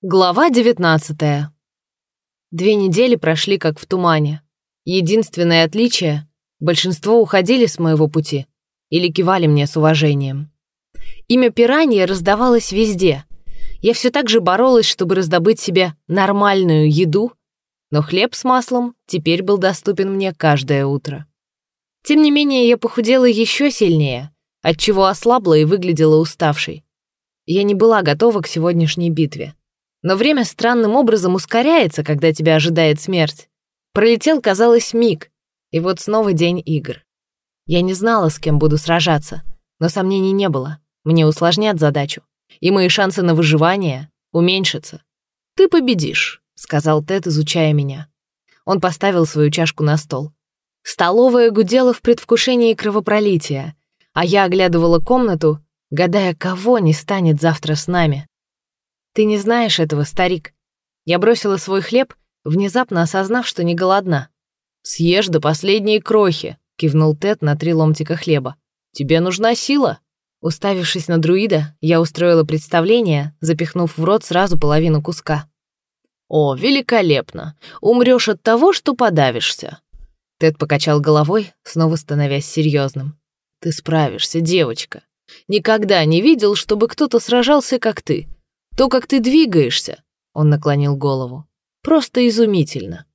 Глава 19 Две недели прошли как в тумане. Единственное отличие — большинство уходили с моего пути или кивали мне с уважением. Имя пиранья раздавалось везде. Я все так же боролась, чтобы раздобыть себе нормальную еду, но хлеб с маслом теперь был доступен мне каждое утро. Тем не менее, я похудела еще сильнее, отчего ослабла и выглядела уставшей. Я не была готова к сегодняшней битве. Но время странным образом ускоряется, когда тебя ожидает смерть. Пролетел, казалось, миг, и вот снова день игр. Я не знала, с кем буду сражаться, но сомнений не было. Мне усложнят задачу, и мои шансы на выживание уменьшатся. «Ты победишь», — сказал Тед, изучая меня. Он поставил свою чашку на стол. Столовая гудела в предвкушении кровопролития, а я оглядывала комнату, гадая, кого не станет завтра с нами. «Ты не знаешь этого, старик». Я бросила свой хлеб, внезапно осознав, что не голодна. «Съешь до последней крохи», — кивнул Тед на три ломтика хлеба. «Тебе нужна сила». Уставившись на друида, я устроила представление, запихнув в рот сразу половину куска. «О, великолепно! Умрёшь от того, что подавишься!» Тед покачал головой, снова становясь серьезным. «Ты справишься, девочка. Никогда не видел, чтобы кто-то сражался, как ты. То, как ты двигаешься, он наклонил голову, просто изумительно.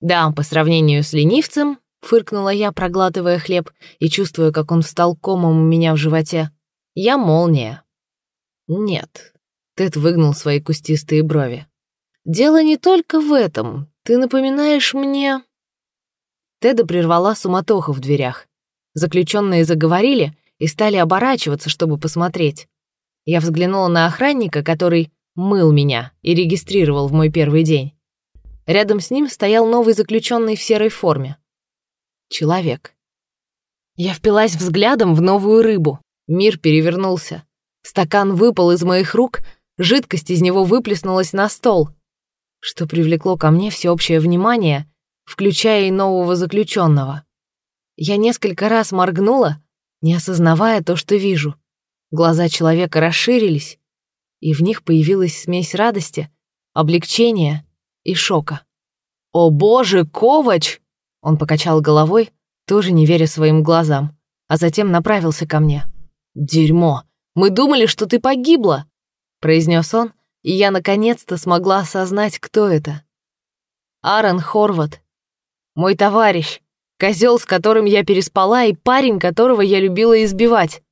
Да, по сравнению с ленивцем, фыркнула я, проглатывая хлеб и чувствуя, как он встал комом у меня в животе. Я молния. Нет. Тед выгнул свои кустистые брови. Дело не только в этом. Ты напоминаешь мне... Теда прервала суматоха в дверях. Заключенные заговорили и стали оборачиваться, чтобы посмотреть. Я взглянула на охранника, который мыл меня и регистрировал в мой первый день. Рядом с ним стоял новый заключенный в серой форме. Человек. Я впилась взглядом в новую рыбу. Мир перевернулся. Стакан выпал из моих рук, жидкость из него выплеснулась на стол, что привлекло ко мне всеобщее внимание, включая и нового заключенного. Я несколько раз моргнула, не осознавая то, что вижу — Глаза человека расширились, и в них появилась смесь радости, облегчения и шока. «О боже, Ковач!» Он покачал головой, тоже не веря своим глазам, а затем направился ко мне. «Дерьмо! Мы думали, что ты погибла!» произнес он, и я наконец-то смогла осознать, кто это. Аарон Хорват. Мой товарищ, козел, с которым я переспала, и парень, которого я любила избивать.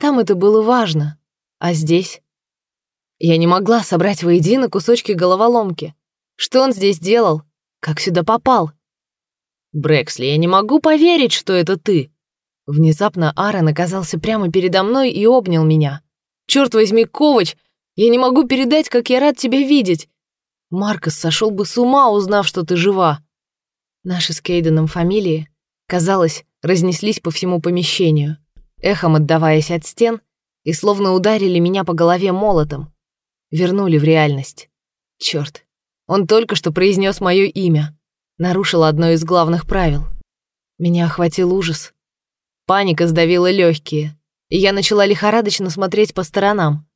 Там это было важно. А здесь? Я не могла собрать воедино кусочки головоломки. Что он здесь делал? Как сюда попал? Брэксли, я не могу поверить, что это ты. Внезапно Аарон оказался прямо передо мной и обнял меня. Черт возьми, Ковач, я не могу передать, как я рад тебя видеть. Маркос сошел бы с ума, узнав, что ты жива. Наши с Кейденом фамилии, казалось, разнеслись по всему помещению эхом отдаваясь от стен, и словно ударили меня по голове молотом. Вернули в реальность. Черт, он только что произнес мое имя. Нарушил одно из главных правил. Меня охватил ужас. Паника сдавила легкие, и я начала лихорадочно смотреть по сторонам.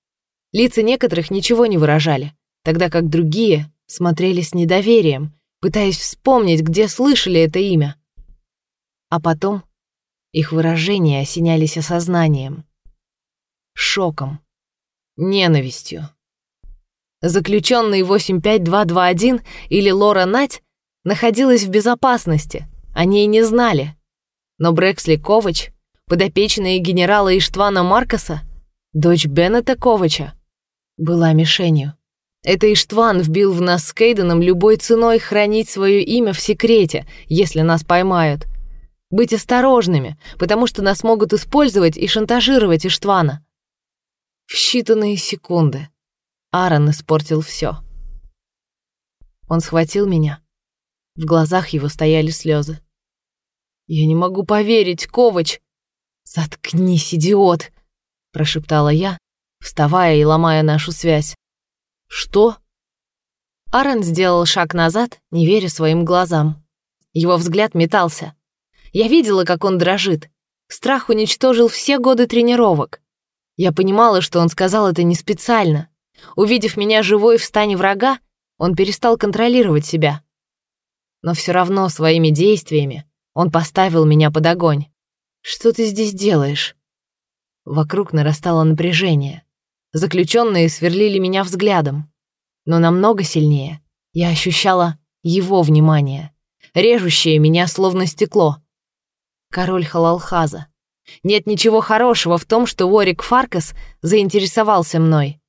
Лица некоторых ничего не выражали, тогда как другие смотрели с недоверием, пытаясь вспомнить, где слышали это имя. А потом их выражения осенялись осознанием, шоком, ненавистью. Заключенный 85221 или Лора Нать находилась в безопасности, о ней не знали. Но Брэксли Ковач, подопечная генерала Иштвана Маркоса, дочь Беннета Ковача, была мишенью. Это Иштван вбил в нас с Кейденом любой ценой хранить свое имя в секрете, если нас поймают — быть осторожными, потому что нас могут использовать и шантажировать Иштвана. В считанные секунды Аарон испортил все. Он схватил меня. В глазах его стояли слезы. «Я не могу поверить, Ковач!» «Заткнись, идиот!» — прошептала я, вставая и ломая нашу связь. «Что?» Аарон сделал шаг назад, не веря своим глазам. Его взгляд метался. Я видела, как он дрожит. Страх уничтожил все годы тренировок. Я понимала, что он сказал это не специально. Увидев меня живой в стане врага, он перестал контролировать себя. Но все равно своими действиями он поставил меня под огонь. «Что ты здесь делаешь?» Вокруг нарастало напряжение. Заключенные сверлили меня взглядом. Но намного сильнее я ощущала его внимание, режущее меня словно стекло. Король Халалхаза. Нет ничего хорошего в том, что Уорик Фаркас заинтересовался мной.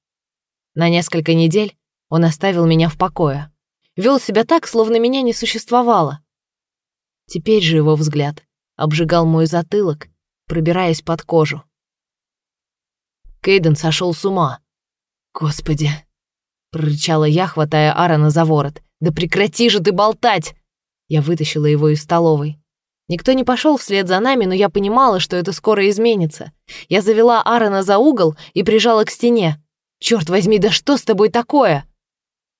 На несколько недель он оставил меня в покое. Вел себя так, словно меня не существовало. Теперь же его взгляд обжигал мой затылок, пробираясь под кожу. Кейден сошел с ума. «Господи!» — прорычала я, хватая Аарона за ворот. «Да прекрати же ты болтать!» Я вытащила его из столовой. Никто не пошел вслед за нами, но я понимала, что это скоро изменится. Я завела Аарона за угол и прижала к стене. Черт возьми, да что с тобой такое?»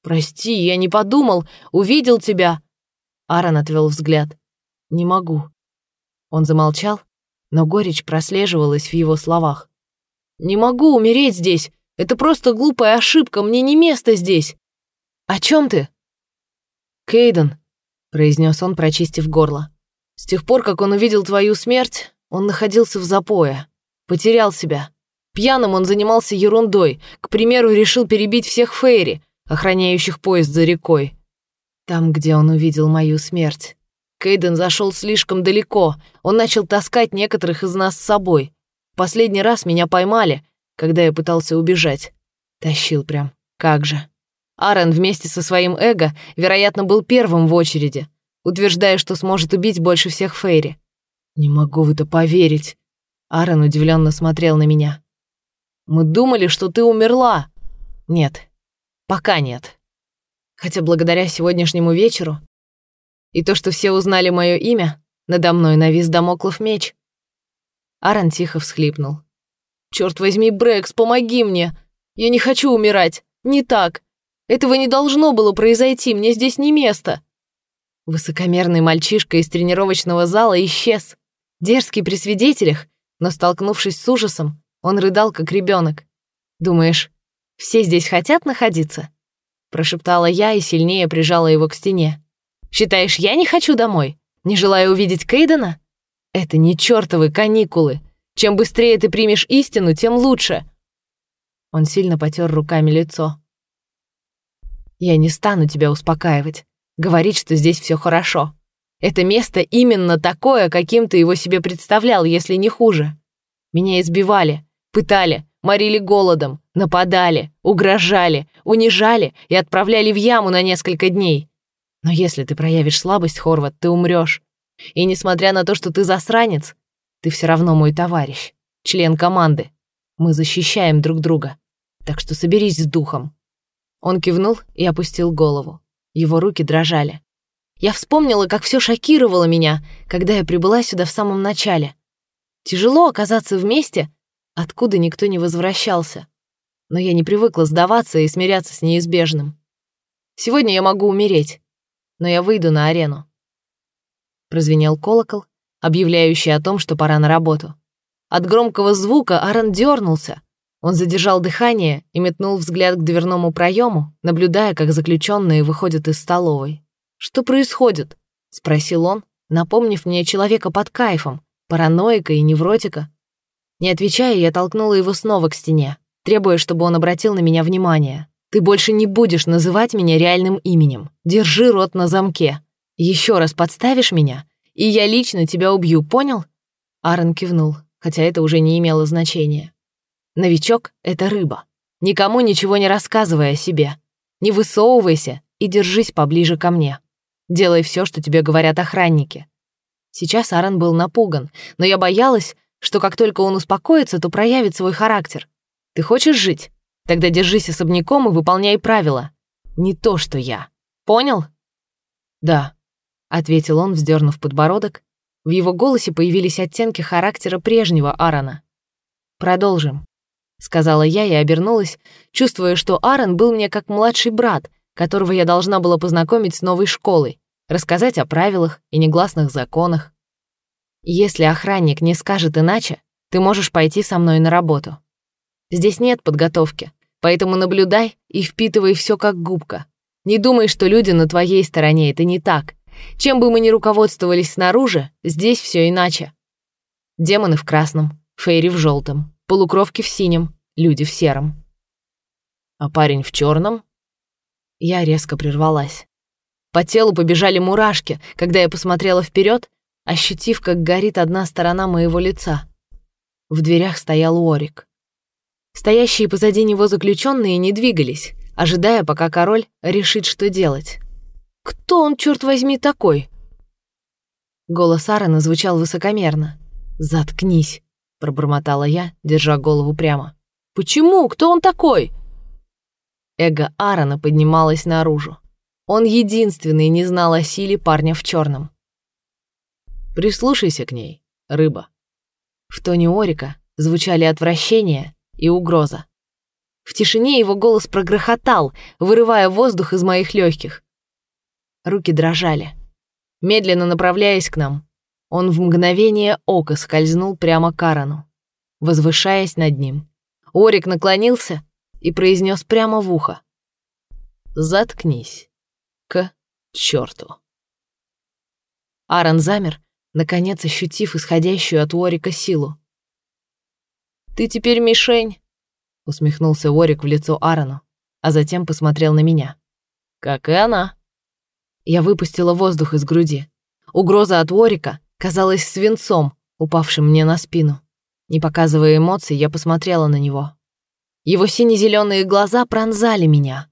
«Прости, я не подумал, увидел тебя». Аарон отвел взгляд. «Не могу». Он замолчал, но горечь прослеживалась в его словах. «Не могу умереть здесь. Это просто глупая ошибка, мне не место здесь». «О чем ты?» «Кейден», — произнес он, прочистив горло. «С тех пор, как он увидел твою смерть, он находился в запое, потерял себя. Пьяным он занимался ерундой, к примеру, решил перебить всех Фейри, охраняющих поезд за рекой. Там, где он увидел мою смерть. Кейден зашел слишком далеко, он начал таскать некоторых из нас с собой. Последний раз меня поймали, когда я пытался убежать. Тащил прям, как же. Аарон вместе со своим эго, вероятно, был первым в очереди, утверждая, что сможет убить больше всех Фейри. «Не могу в это поверить». Аарон удивленно смотрел на меня. Мы думали, что ты умерла. Нет, пока нет. Хотя благодаря сегодняшнему вечеру и то, что все узнали мое имя, надо мной навис домоклов меч. Аарон тихо всхлипнул. Черт возьми, Брэкс, помоги мне! Я не хочу умирать! Не так! Этого не должно было произойти, мне здесь не место!» Высокомерный мальчишка из тренировочного зала исчез. Дерзкий при свидетелях, но, столкнувшись с ужасом, он рыдал, как ребенок. «Думаешь, все здесь хотят находиться?» Прошептала я и сильнее прижала его к стене. «Считаешь, я не хочу домой? Не желаю увидеть Кейдена? Это не чертовы каникулы. Чем быстрее ты примешь истину, тем лучше». Он сильно потер руками лицо. «Я не стану тебя успокаивать, говорить, что здесь все хорошо. Это место именно такое, каким ты его себе представлял, если не хуже. Меня избивали, Пытали, морили голодом, нападали, угрожали, унижали и отправляли в яму на несколько дней. Но если ты проявишь слабость, Хорват, ты умрёшь. И несмотря на то, что ты засранец, ты всё равно мой товарищ, член команды. Мы защищаем друг друга. Так что соберись с духом». Он кивнул и опустил голову. Его руки дрожали. Я вспомнила, как всё шокировало меня, когда я прибыла сюда в самом начале. Тяжело оказаться вместе, откуда никто не возвращался. Но я не привыкла сдаваться и смиряться с неизбежным. Сегодня я могу умереть, но я выйду на арену. Прозвенел колокол, объявляющий о том, что пора на работу. От громкого звука Аарон дернулся. Он задержал дыхание и метнул взгляд к дверному проему, наблюдая, как заключенные выходят из столовой. «Что происходит?» — спросил он, напомнив мне человека под кайфом, параноика и невротика, не отвечая, я толкнула его снова к стене, требуя, чтобы он обратил на меня внимание. «Ты больше не будешь называть меня реальным именем. Держи рот на замке. Еще раз подставишь меня, и я лично тебя убью, понял?» Аарон кивнул, хотя это уже не имело значения. «Новичок — это рыба. Никому ничего не рассказывай о себе. Не высовывайся и держись поближе ко мне. Делай все, что тебе говорят охранники». Сейчас Аарон был напуган, но я боялась, что как только он успокоится, то проявит свой характер. Ты хочешь жить? Тогда держись особняком и выполняй правила. Не то, что я. Понял? Да, ответил он, вздернув подбородок. В его голосе появились оттенки характера прежнего Аарона. Продолжим, сказала я и обернулась, чувствуя, что Аарон был мне как младший брат, которого я должна была познакомить с новой школой, рассказать о правилах и негласных законах. Если охранник не скажет иначе, ты можешь пойти со мной на работу. Здесь нет подготовки, Поэтому наблюдай и впитывай все как губка. Не думай, что люди на твоей стороне, это не так. Чем бы мы ни руководствовались снаружи, здесь все иначе. Демоны в красном, фейри в желтом, полукровки в синем, люди в сером. А парень в черном? Я резко прервалась. По телу побежали мурашки, когда я посмотрела вперед, ощутив, как горит одна сторона моего лица. В дверях стоял Уорик. Стоящие позади него заключенные не двигались, ожидая, пока король решит, что делать. «Кто он, черт возьми, такой?» Голос Аарона звучал высокомерно. «Заткнись», — пробормотала я, держа голову прямо. «Почему? Кто он такой?» Эго Аарона поднималось наружу. Он единственный не знал о силе парня в черном. «Прислушайся к ней, рыба». В тоне Орика звучали отвращение и угроза. В тишине его голос прогрохотал, вырывая воздух из моих легких. Руки дрожали. Медленно направляясь к нам, он в мгновение ока скользнул прямо к Арану, возвышаясь над ним. Орик наклонился и произнес прямо в ухо. «Заткнись. К черту». Аарон замер, наконец ощутив исходящую от Орика силу. «Ты теперь мишень», — усмехнулся Орик в лицо Аарону, а затем посмотрел на меня. «Как и она». Я выпустила воздух из груди. Угроза от Орика казалась свинцом, упавшим мне на спину. Не показывая эмоций, я посмотрела на него. Его сине-зеленые глаза пронзали меня.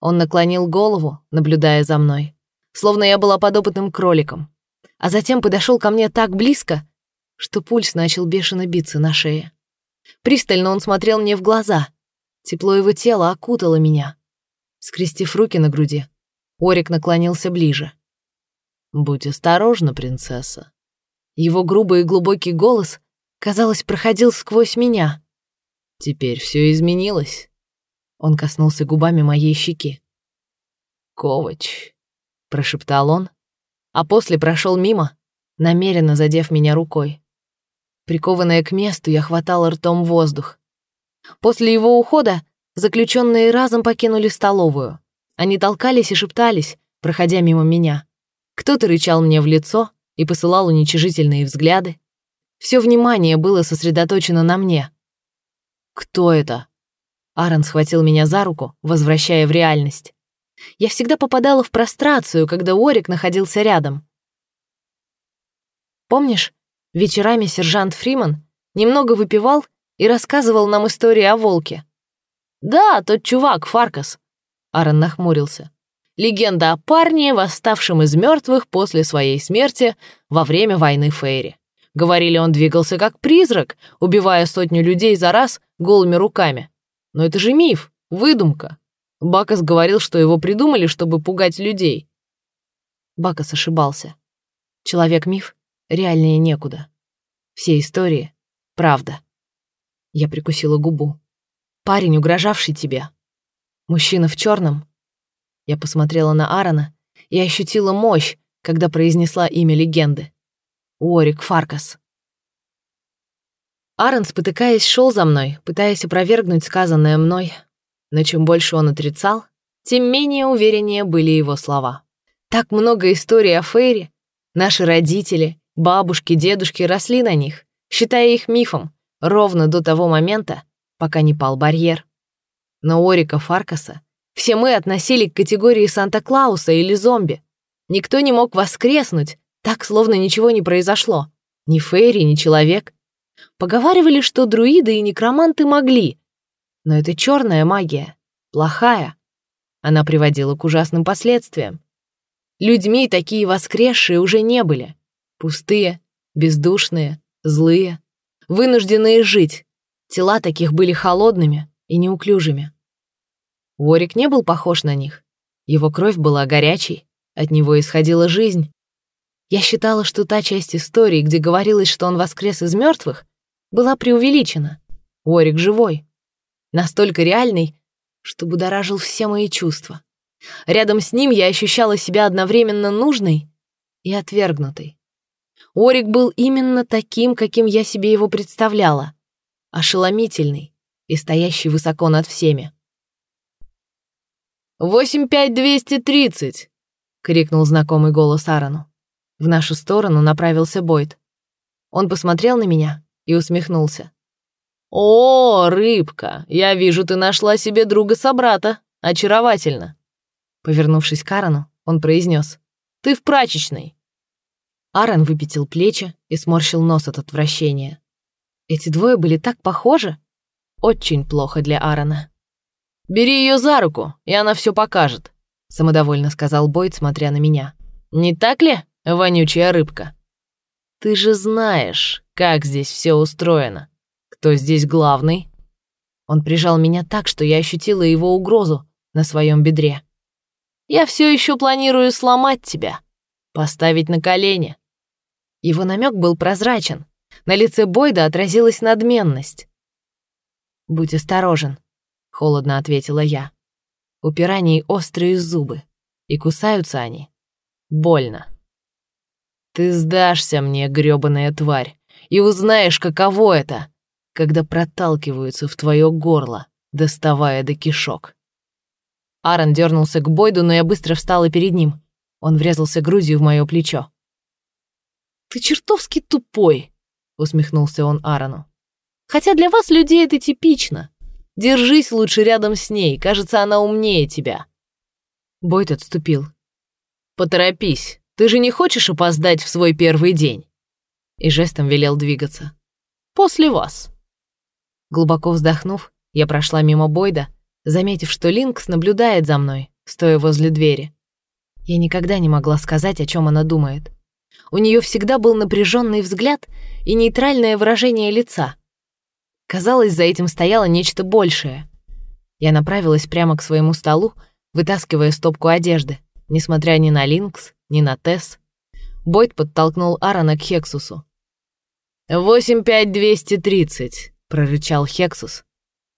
Он наклонил голову, наблюдая за мной, словно я была подопытным кроликом, а затем подошел ко мне так близко, что пульс начал бешено биться на шее. Пристально он смотрел мне в глаза. Тепло его тела окутало меня. Скрестив руки на груди, Орик наклонился ближе. «Будь осторожна, принцесса». Его грубый и глубокий голос, казалось, проходил сквозь меня. Теперь все изменилось. Он коснулся губами моей щеки. «Ковач», — прошептал он, а после прошел мимо, намеренно задев меня рукой. Прикованная к месту, я хватала ртом воздух. После его ухода заключенные разом покинули столовую. Они толкались и шептались, проходя мимо меня. Кто-то рычал мне в лицо и посылал уничижительные взгляды. Все внимание было сосредоточено на мне. «Кто это?» Аарон схватил меня за руку, возвращая в реальность. Я всегда попадала в прострацию, когда Орик находился рядом. Помнишь, вечерами сержант Фриман немного выпивал и рассказывал нам истории о волке? «Да, тот чувак, Фаркас», — Аарон нахмурился. «Легенда о парне, восставшем из мертвых после своей смерти во время войны Фейри. Говорили, он двигался как призрак, убивая сотню людей за раз голыми руками. Но это же миф, выдумка. Бакас говорил, что его придумали, чтобы пугать людей. Бакас ошибался. Человек-миф реальнее некуда. Все истории — правда. Я прикусила губу. Парень, угрожавший тебе. Мужчина в черном. Я посмотрела на Аарона и ощутила мощь, когда произнесла имя легенды. Уорик Фаркас. Аарон, спотыкаясь, шел за мной, пытаясь опровергнуть сказанное мной. Но чем больше он отрицал, тем менее увереннее были его слова. Так много историй о Фейре. Наши родители, бабушки, дедушки росли на них, считая их мифом, ровно до того момента, пока не пал барьер. Но Орика Фаркаса все мы относили к категории Санта-Клауса или зомби. Никто не мог воскреснуть, так, словно ничего не произошло. Ни Фейри, ни человек. Поговаривали, что друиды и некроманты могли. Но это черная магия, плохая. Она приводила к ужасным последствиям. Людьми такие воскресшие уже не были. Пустые, бездушные, злые, вынужденные жить. Тела таких были холодными и неуклюжими. Ворик не был похож на них. Его кровь была горячей, от него исходила жизнь, я считала, что та часть истории, где говорилось, что он воскрес из мертвых, была преувеличена. Орик живой. Настолько реальный, что будоражил все мои чувства. Рядом с ним я ощущала себя одновременно нужной и отвергнутой. Орик был именно таким, каким я себе его представляла. Ошеломительный и стоящий высоко над всеми. «Восемь пять двести тридцать!» — крикнул знакомый голос Аарону. В нашу сторону направился Бойд. Он посмотрел на меня и усмехнулся. «О, рыбка, я вижу, ты нашла себе друга-собрата. Очаровательно!» Повернувшись к Аарону, он произнес: «Ты в прачечной!» Аарон выпятил плечи и сморщил нос от отвращения. Эти двое были так похожи. Очень плохо для Аарона. «Бери ее за руку, и она все покажет», — самодовольно сказал Бойд, смотря на меня. «Не так ли, вонючая рыбка?» «Ты же знаешь, как здесь все устроено. Кто здесь главный?» Он прижал меня так, что я ощутила его угрозу на своем бедре. «Я все еще планирую сломать тебя, поставить на колени. Его намек был прозрачен. На лице Бойда отразилась надменность. «Будь осторожен», — холодно ответила я. У пираний острые зубы, и кусаются они. Больно. «Ты сдашься мне, грёбаная тварь, и узнаешь, каково это, когда проталкиваются в твое горло, доставая до кишок». Аарон дернулся к Бойду, но я быстро встала перед ним. Он врезался грудью в мое плечо. «Ты чертовски тупой», — усмехнулся он Аарону. «Хотя для вас, людей, это типично. Держись лучше рядом с ней, кажется, она умнее тебя». Бойт отступил. «Поторопись, ты же не хочешь опоздать в свой первый день?» И жестом велел двигаться. «После вас». Глубоко вздохнув, я прошла мимо Бойда, заметив, что Линкс наблюдает за мной, стоя возле двери. Я никогда не могла сказать, о чем она думает. У нее всегда был напряженный взгляд и нейтральное выражение лица. Казалось, за этим стояло нечто большее. Я направилась прямо к своему столу, вытаскивая стопку одежды, несмотря ни на Линкс, ни на Тесс. Бойд подтолкнул Аарона к Хексусу. «Восемь пять двести тридцать», — прорычал Хексус.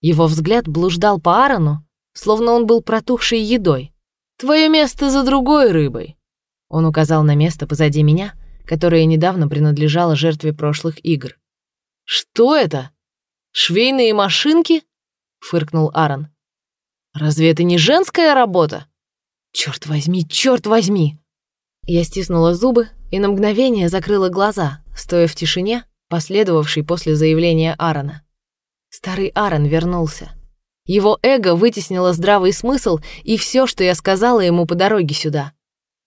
Его взгляд блуждал по Аарону, словно он был протухшей едой. «Твое место за другой рыбой». Он указал на место позади меня, которая недавно принадлежала жертве прошлых игр. «Что это? Швейные машинки?» — фыркнул Аарон. «Разве это не женская работа?» «Черт возьми, черт возьми!» Я стиснула зубы и на мгновение закрыла глаза, стоя в тишине, последовавшей после заявления Аарона. Старый Аарон вернулся. Его эго вытеснило здравый смысл и все, что я сказала ему по дороге сюда.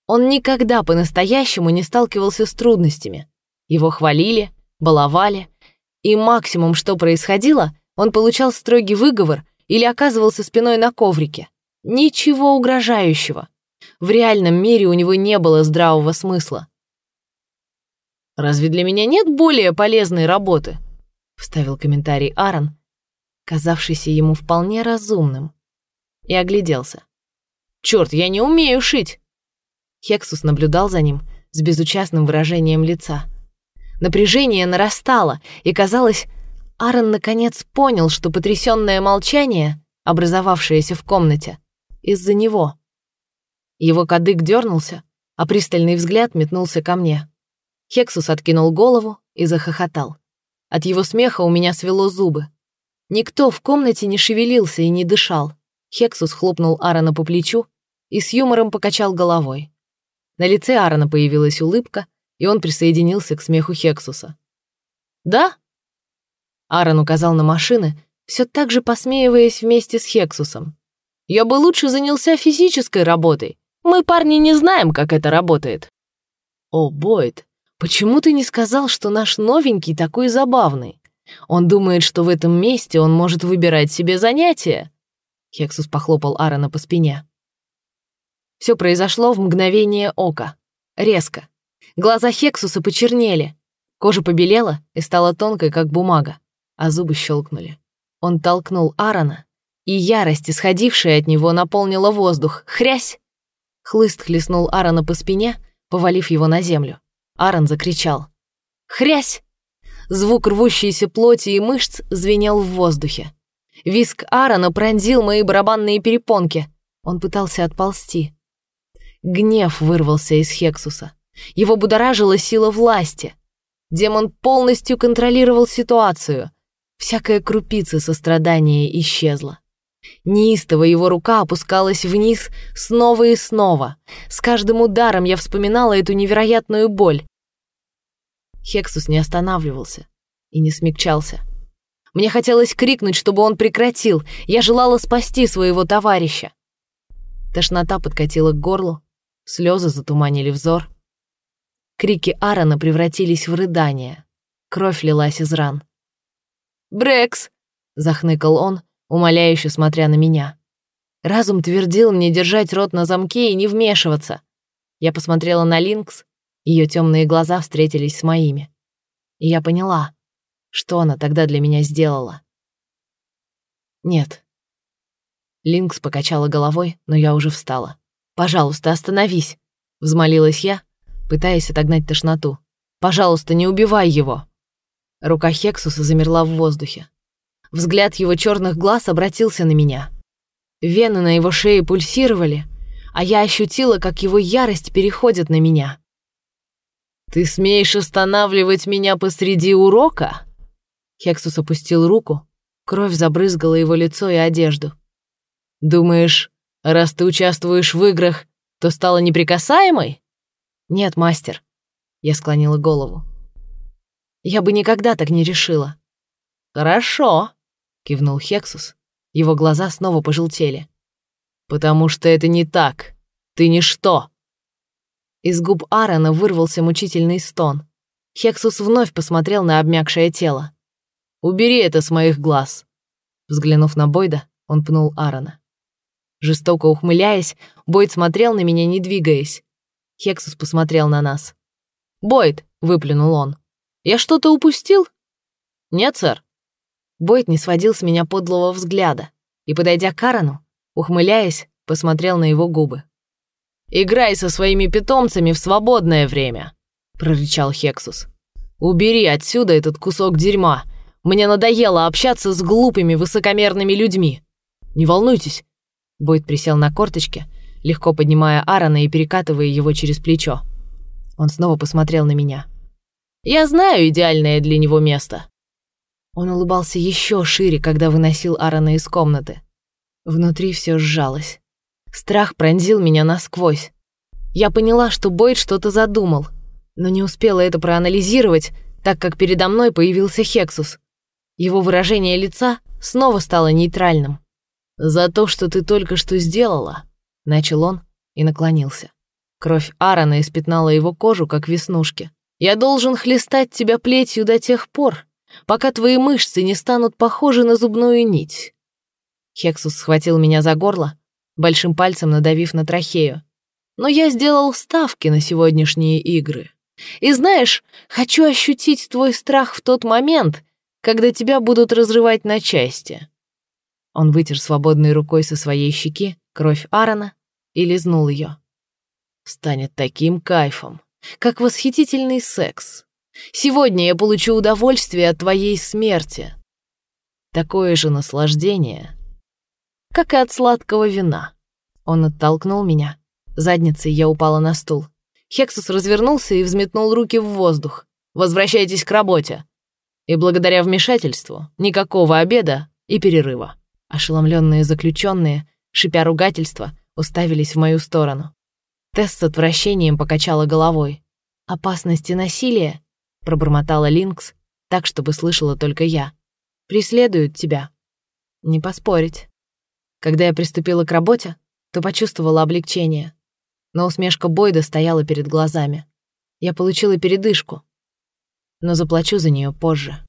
Он никогда по-настоящему не сталкивался с трудностями. Его хвалили, баловали, и максимум, что происходило, он получал строгий выговор или оказывался спиной на коврике. Ничего угрожающего. В реальном мире у него не было здравого смысла. «Разве для меня нет более полезной работы?» — вставил комментарий Аарон, казавшийся ему вполне разумным, и огляделся. «Чёрт, я не умею шить!» Хексус наблюдал за ним с безучастным выражением лица. Напряжение нарастало, и, казалось, Аарон наконец понял, что потрясённое молчание, образовавшееся в комнате, из-за него. Его кадык дернулся, а пристальный взгляд метнулся ко мне. Хексус откинул голову и захохотал. От его смеха у меня свело зубы. Никто в комнате не шевелился и не дышал. Хексус хлопнул Аарона по плечу и с юмором покачал головой. На лице Аарона появилась улыбка, и он присоединился к смеху Хексуса. «Да?» Аарон указал на машины, все так же посмеиваясь вместе с Хексусом. «Я бы лучше занялся физической работой. Мы, парни, не знаем, как это работает». «О, Бойд, почему ты не сказал, что наш новенький такой забавный? Он думает, что в этом месте он может выбирать себе занятия». Хексус похлопал Аарона по спине. Все произошло в мгновение ока. Резко. Глаза Хексуса почернели. Кожа побелела и стала тонкой, как бумага, а зубы щелкнули. Он толкнул Аарона, и ярость, исходившая от него, наполнила воздух. Хрясь! Хлыст хлестнул Аарона по спине, повалив его на землю. Аарон закричал. «Хрясь!» Звук рвущейся плоти и мышц звенел в воздухе. Виск Аарона пронзил мои барабанные перепонки. Он пытался отползти. Гнев вырвался из Хексуса. Его будоражила сила власти. Демон полностью контролировал ситуацию. Всякая крупица сострадания исчезла. Неистово его рука опускалась вниз снова и снова. С каждым ударом я вспоминала эту невероятную боль. Хексус не останавливался и не смягчался. Мне хотелось крикнуть, чтобы он прекратил. Я желала спасти своего товарища. Тошнота подкатила к горлу, слезы затуманили взор. Крики Аарона превратились в рыдания. Кровь лилась из ран. «Брекс!» — захныкал он, умоляюще смотря на меня. Разум твердил мне держать рот на замке и не вмешиваться. Я посмотрела на Линкс, ее темные глаза встретились с моими. И я поняла, что она тогда для меня сделала. Нет. Линкс покачала головой, но я уже встала. «Пожалуйста, остановись!» — взмолилась я, пытаясь отогнать тошноту. «Пожалуйста, не убивай его!» Рука Хексуса замерла в воздухе. Взгляд его черных глаз обратился на меня. Вены на его шее пульсировали, а я ощутила, как его ярость переходит на меня. «Ты смеешь останавливать меня посреди урока?» Хексус опустил руку, кровь забрызгала его лицо и одежду. «Думаешь, раз ты участвуешь в играх, то стала неприкасаемой?» «Нет, мастер», — я склонила голову. «Я бы никогда так не решила». «Хорошо», кивнул Хексус. Его глаза снова пожелтели. «Потому что это не так. Ты ничто!» Из губ Аарона вырвался мучительный стон. Хексус вновь посмотрел на обмякшее тело. «Убери это с моих глаз!» Взглянув на Бойда, он пнул Аарона. Жестоко ухмыляясь, Бойд смотрел на меня, не двигаясь. Хексус посмотрел на нас. «Бойд!» — выплюнул он. «Я что-то упустил?» «Нет, сэр», Бойд не сводил с меня подлого взгляда и, подойдя к Карану, ухмыляясь, посмотрел на его губы. «Играй со своими питомцами в свободное время», — прорычал Хексус. «Убери отсюда этот кусок дерьма. Мне надоело общаться с глупыми, высокомерными людьми. Не волнуйтесь». Бойд присел на корточки, легко поднимая Аарона и перекатывая его через плечо. Он снова посмотрел на меня. «Я знаю идеальное для него место. Он улыбался еще шире, когда выносил Аарона из комнаты. Внутри все сжалось. Страх пронзил меня насквозь. Я поняла, что Бойд что-то задумал, но не успела это проанализировать, так как передо мной появился Хексус. Его выражение лица снова стало нейтральным. «За то, что ты только что сделала», — начал он и наклонился. Кровь Аарона испятнала его кожу, как веснушки. «Я должен хлестать тебя плетью до тех пор, пока твои мышцы не станут похожи на зубную нить». Хексус схватил меня за горло, большим пальцем надавив на трахею. «Но я сделал ставки на сегодняшние игры. И знаешь, хочу ощутить твой страх в тот момент, когда тебя будут разрывать на части». Он вытер свободной рукой со своей щеки кровь Аарона и лизнул ее. «Станет таким кайфом, как восхитительный секс. Сегодня я получу удовольствие от твоей смерти. Такое же наслаждение, как и от сладкого вина. Он оттолкнул меня. Задницей я упала на стул. Хексус развернулся и взметнул руки в воздух. «Возвращайтесь к работе!» И благодаря вмешательству никакого обеда и перерыва. Ошеломленные заключенные, шипя ругательства, уставились в мою сторону. Тесс с отвращением покачала головой. Опасности насилия пробормотала Линкс, так, чтобы слышала только я. «Преследуют тебя». Не поспорить. Когда я приступила к работе, то почувствовала облегчение. Но усмешка Бойда стояла перед глазами. Я получила передышку, но заплачу за нее позже.